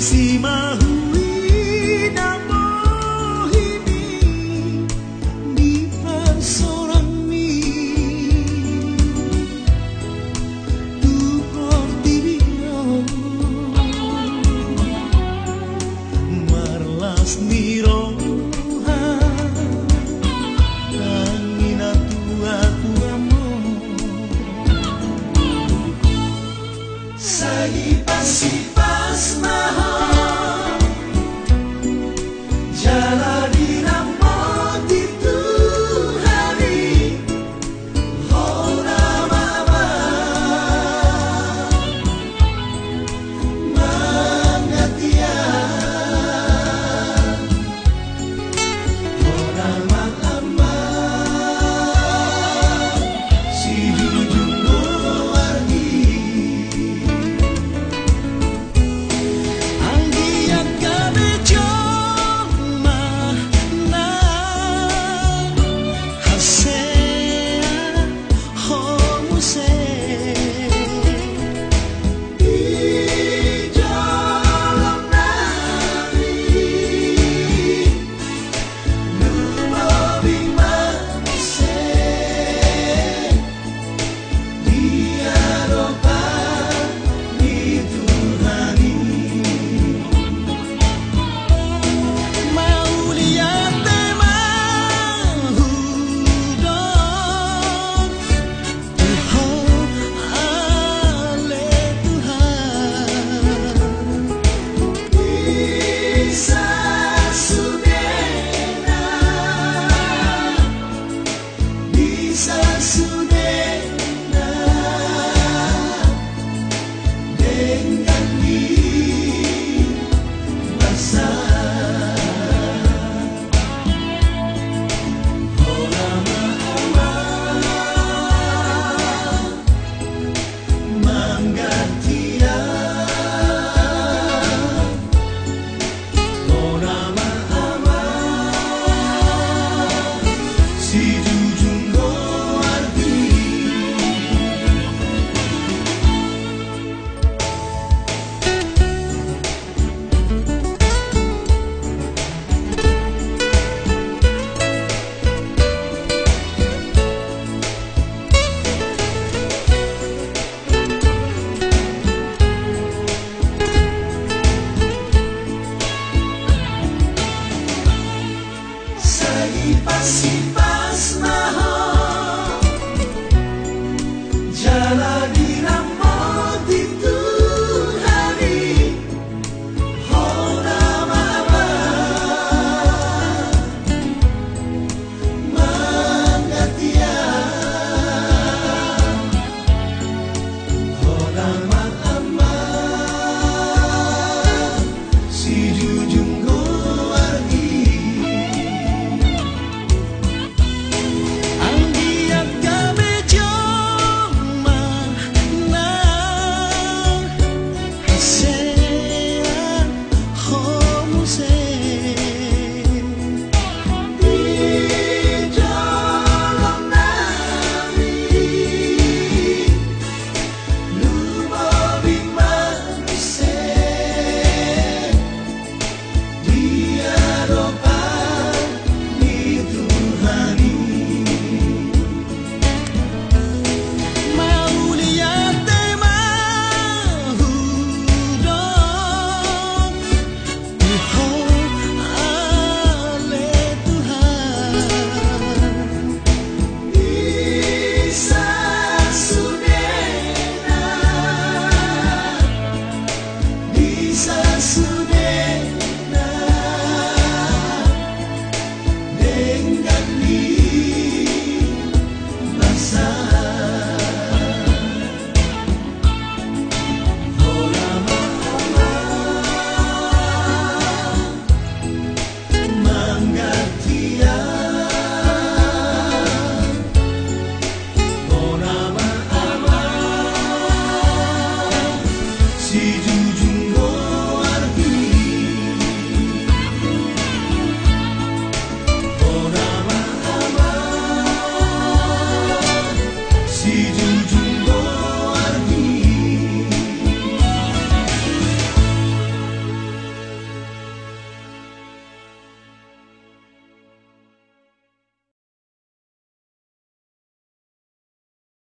encima. Dengan Christmas.